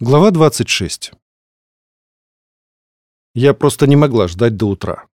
Глава 26. Я просто не могла ждать до утра.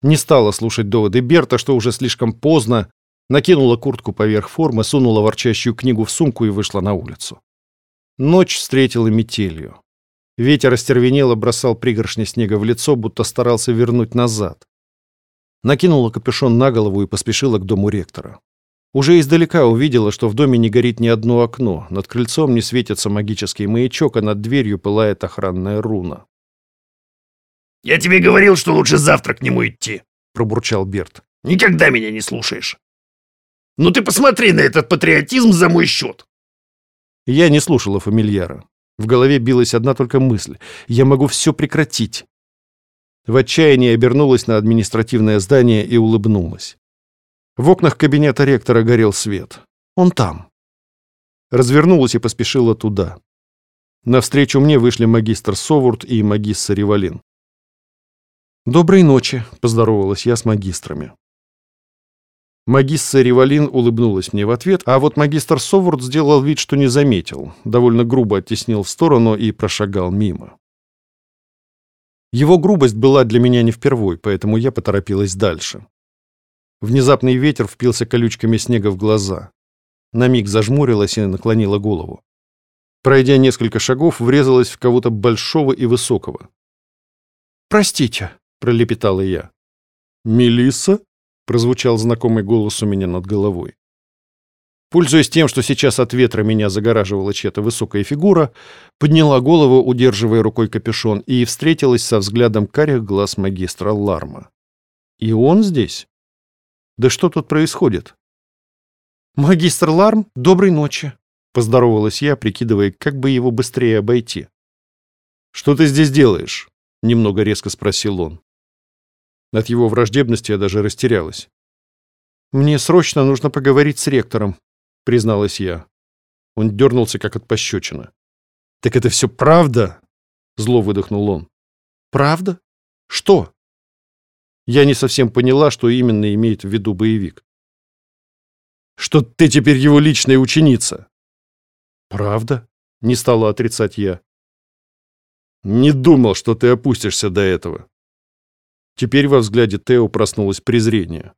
Не стала слушать доводы Берта, что уже слишком поздно, накинула куртку поверх формы, сунула ворчащую книгу в сумку и вышла на улицу. Ночь встретила метелью. Ветер остервенело бросал пригоршни снега в лицо, будто старался вернуть назад. Накинула капюшон на голову и поспешила к дому ректора. Уже издалека увидела, что в доме не горит ни одно окно, над крыльцом не светится магический маячок, а над дверью пылает охранная руна. «Я тебе говорил, что лучше завтра к нему идти», — пробурчал Берт. «Никогда меня не слушаешь. Ну ты посмотри на этот патриотизм за мой счет». Я не слушала фамильяра. В голове билась одна только мысль. Я могу все прекратить. В отчаянии обернулась на административное здание и улыбнулась. В окнах кабинета ректора горел свет. Он там. Развернулась и поспешила туда. Навстречу мне вышли магистр Совурд и магистр Ривалин. «Доброй ночи», — поздоровалась я с магистрами. Магистр Ривалин улыбнулась мне в ответ, а вот магистр Совурд сделал вид, что не заметил, довольно грубо оттеснил в сторону и прошагал мимо. Его грубость была для меня не впервой, поэтому я поторопилась дальше. Внезапный ветер впился колючками снега в глаза. На миг зажмурилась и наклонила голову. Пройдя несколько шагов, врезалась в кого-то большого и высокого. «Простите», — пролепетала я. «Мелисса?» — прозвучал знакомый голос у меня над головой. Пользуясь тем, что сейчас от ветра меня загораживала чья-то высокая фигура, подняла голову, удерживая рукой капюшон, и встретилась со взглядом карих глаз магистра Ларма. «И он здесь?» Да что тут происходит? «Магистр Ларм, доброй ночи», — поздоровалась я, прикидывая, как бы его быстрее обойти. «Что ты здесь делаешь?» — немного резко спросил он. От его враждебности я даже растерялась. «Мне срочно нужно поговорить с ректором», — призналась я. Он дернулся, как от пощечины. «Так это все правда?» — зло выдохнул он. «Правда? Что?» Я не совсем поняла, что именно имеет в виду боевик. «Что ты теперь его личная ученица?» «Правда?» — не стала отрицать я. «Не думал, что ты опустишься до этого». Теперь во взгляде Тео проснулось презрение.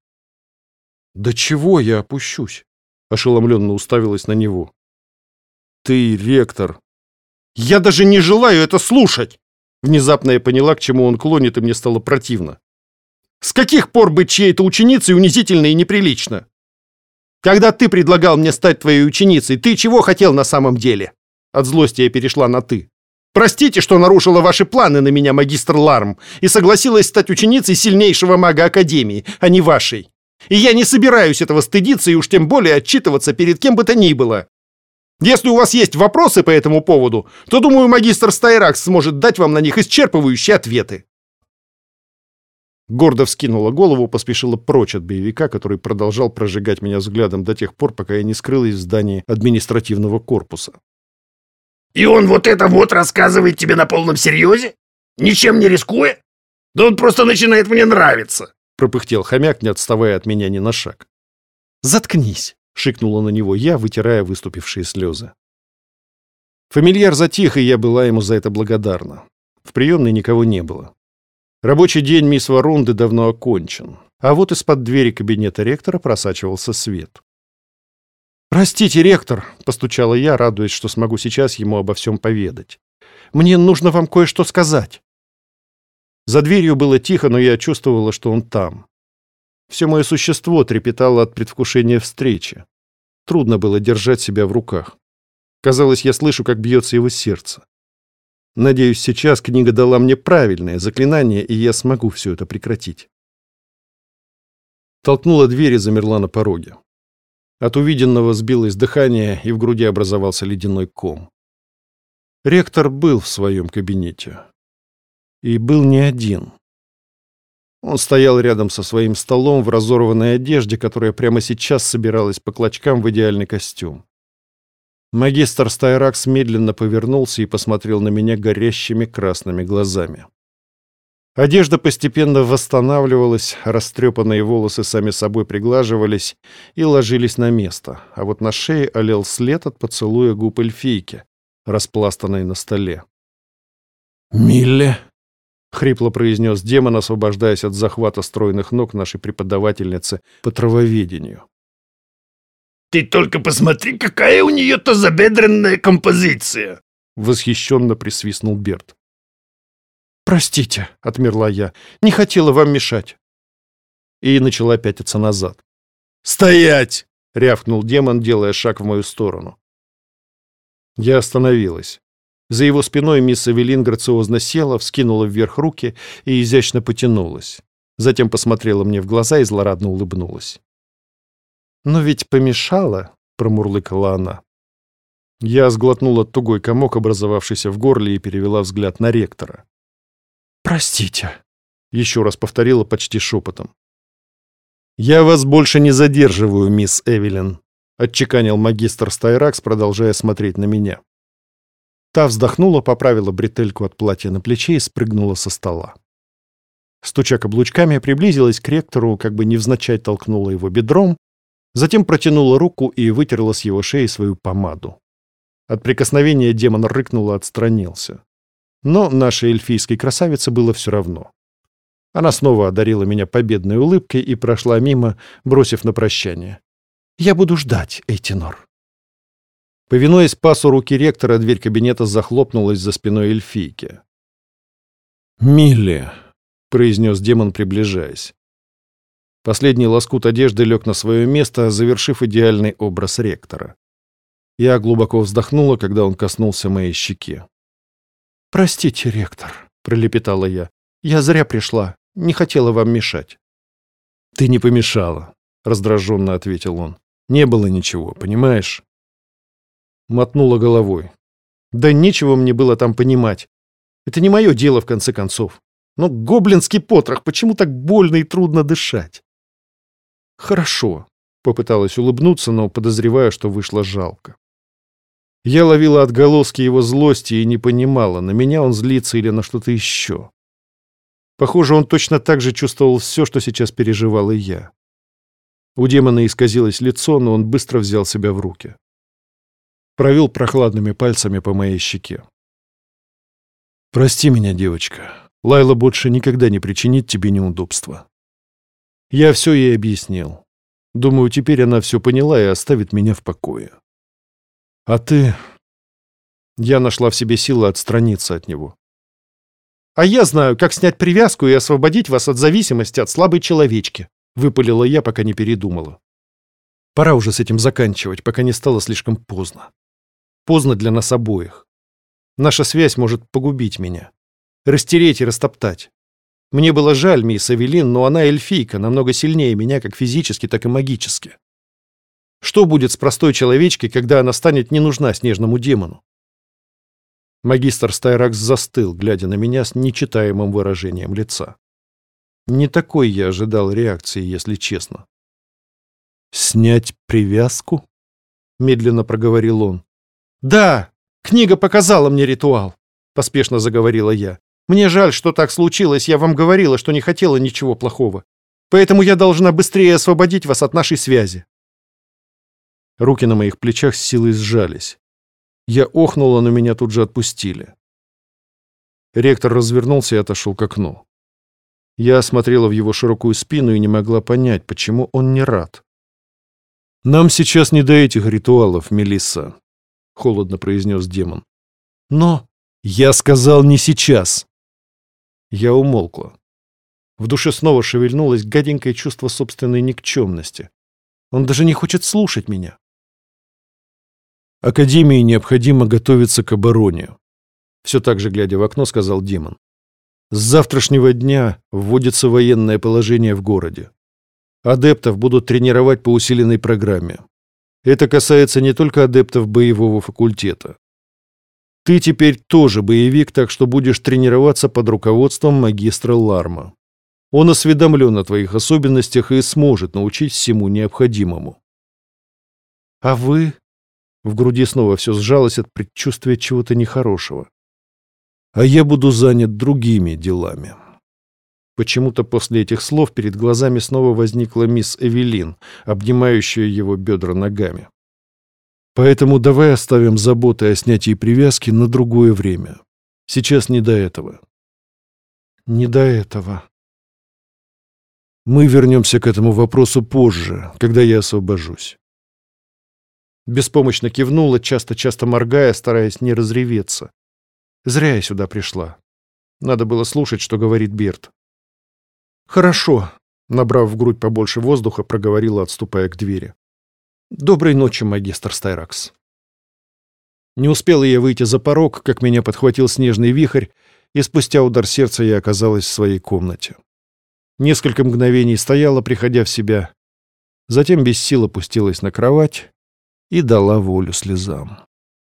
«Да чего я опущусь?» — ошеломленно уставилась на него. «Ты ректор». «Я даже не желаю это слушать!» Внезапно я поняла, к чему он клонит, и мне стало противно. С каких пор быть чьей-то ученицей унизительно и неприлично? Когда ты предлагал мне стать твоей ученицей, ты чего хотел на самом деле? От злости я перешла на «ты». Простите, что нарушила ваши планы на меня, магистр Ларм, и согласилась стать ученицей сильнейшего мага Академии, а не вашей. И я не собираюсь этого стыдиться и уж тем более отчитываться перед кем бы то ни было. Если у вас есть вопросы по этому поводу, то, думаю, магистр Стайракс сможет дать вам на них исчерпывающие ответы. Гордо вскинула голову, поспешила прочь от боевика, который продолжал прожигать меня взглядом до тех пор, пока я не скрылась в здании административного корпуса. «И он вот это вот рассказывает тебе на полном серьезе? Ничем не рискуя? Да он просто начинает мне нравиться!» пропыхтел хомяк, не отставая от меня ни на шаг. «Заткнись!» — шикнула на него я, вытирая выступившие слезы. Фамильяр затих, и я была ему за это благодарна. В приемной никого не было. Рабочий день мисс Варунды давно окончен, а вот из-под двери кабинета ректора просачивался свет. «Простите, ректор», — постучала я, радуясь, что смогу сейчас ему обо всем поведать. «Мне нужно вам кое-что сказать». За дверью было тихо, но я чувствовала, что он там. Все мое существо трепетало от предвкушения встречи. Трудно было держать себя в руках. Казалось, я слышу, как бьется его сердце. Надеюсь, сейчас книга дала мне правильное заклинание, и я смогу все это прекратить. Толкнула дверь и замерла на пороге. От увиденного сбилось дыхание, и в груди образовался ледяной ком. Ректор был в своем кабинете. И был не один. Он стоял рядом со своим столом в разорванной одежде, которая прямо сейчас собиралась по клочкам в идеальный костюм. Магистр Стайракс медленно повернулся и посмотрел на меня горящими красными глазами. Одежда постепенно восстанавливалась, растрепанные волосы сами собой приглаживались и ложились на место, а вот на шее олел след от поцелуя губ эльфийки, распластанной на столе. «Милле!» — хрипло произнес демон, освобождаясь от захвата стройных ног нашей преподавательницы по травоведению. «Ты только посмотри, какая у нее тазобедренная композиция!» — восхищенно присвистнул Берт. «Простите», — отмерла я, — «не хотела вам мешать». И начала пятиться назад. «Стоять!» — рявкнул демон, делая шаг в мою сторону. Я остановилась. За его спиной мисс Эвелин грациозно села, вскинула вверх руки и изящно потянулась. Затем посмотрела мне в глаза и злорадно улыбнулась. «Но ведь помешала», — промурлыкала она. Я сглотнула тугой комок, образовавшийся в горле, и перевела взгляд на ректора. «Простите», — еще раз повторила почти шепотом. «Я вас больше не задерживаю, мисс Эвелин», — отчеканил магистр Стайракс, продолжая смотреть на меня. Та вздохнула, поправила бретельку от платья на плече и спрыгнула со стола. Стуча каблучками, приблизилась к ректору, как бы невзначай толкнула его бедром, затем протянула руку и вытерла с его шеи свою помаду. От прикосновения демон рыкнул и отстранился. Но нашей эльфийской красавице было все равно. Она снова одарила меня победной улыбкой и прошла мимо, бросив на прощание. «Я буду ждать, Эйтинор». Повинуясь пасу руки ректора, дверь кабинета захлопнулась за спиной эльфийки. «Милли», — произнес демон, приближаясь. Последний лоскут одежды лег на свое место, завершив идеальный образ ректора. Я глубоко вздохнула, когда он коснулся моей щеки. «Простите, ректор», — пролепетала я. «Я зря пришла, не хотела вам мешать». «Ты не помешала», — раздраженно ответил он. «Не было ничего, понимаешь?» мотнула головой. Да нечего мне было там понимать. Это не мое дело, в конце концов. Но гоблинский потрох, почему так больно и трудно дышать? Хорошо, попыталась улыбнуться, но подозреваю, что вышло жалко. Я ловила отголоски его злости и не понимала, на меня он злится или на что-то еще. Похоже, он точно так же чувствовал все, что сейчас переживал и я. У демона исказилось лицо, но он быстро взял себя в руки провел прохладными пальцами по моей щеке. «Прости меня, девочка. Лайла больше никогда не причинит тебе неудобства». Я все ей объяснил. Думаю, теперь она все поняла и оставит меня в покое. А ты... Я нашла в себе силы отстраниться от него. «А я знаю, как снять привязку и освободить вас от зависимости от слабой человечки», — выпалила я, пока не передумала. Пора уже с этим заканчивать, пока не стало слишком поздно. Поздно для нас обоих. Наша связь может погубить меня. Растереть и растоптать. Мне было жаль мисс Эвелин, но она эльфийка, намного сильнее меня как физически, так и магически. Что будет с простой человечкой, когда она станет не нужна снежному демону? Магистр Стайракс застыл, глядя на меня с нечитаемым выражением лица. Не такой я ожидал реакции, если честно. «Снять привязку?» — медленно проговорил он. «Да, книга показала мне ритуал», — поспешно заговорила я. «Мне жаль, что так случилось, я вам говорила, что не хотела ничего плохого. Поэтому я должна быстрее освободить вас от нашей связи». Руки на моих плечах с силой сжались. Я охнула, но меня тут же отпустили. Ректор развернулся и отошел к окну. Я осмотрела в его широкую спину и не могла понять, почему он не рад. «Нам сейчас не до этих ритуалов, Мелисса», — холодно произнес демон. «Но...» «Я сказал не сейчас!» Я умолкла. В душе снова шевельнулось гаденькое чувство собственной никчемности. Он даже не хочет слушать меня. Академии необходимо готовиться к обороне. Все так же, глядя в окно, сказал демон. С завтрашнего дня вводится военное положение в городе. Адептов будут тренировать по усиленной программе. Это касается не только адептов боевого факультета. Ты теперь тоже боевик, так что будешь тренироваться под руководством магистра Ларма. Он осведомлен о твоих особенностях и сможет научить всему необходимому. А вы? В груди снова все сжалось от предчувствия чего-то нехорошего. А я буду занят другими делами. Почему-то после этих слов перед глазами снова возникла мисс Эвелин, обнимающая его бедра ногами. Поэтому давай оставим заботы о снятии привязки на другое время. Сейчас не до этого. Не до этого. Мы вернемся к этому вопросу позже, когда я освобожусь. Беспомощно кивнула, часто-часто моргая, стараясь не разреветься. Зря я сюда пришла. Надо было слушать, что говорит Берт. «Хорошо», — набрав в грудь побольше воздуха, проговорила, отступая к двери. «Доброй ночи, магистр Стайракс». Не успела я выйти за порог, как меня подхватил снежный вихрь, и спустя удар сердца я оказалась в своей комнате. Несколько мгновений стояла, приходя в себя, затем без сил опустилась на кровать и дала волю слезам.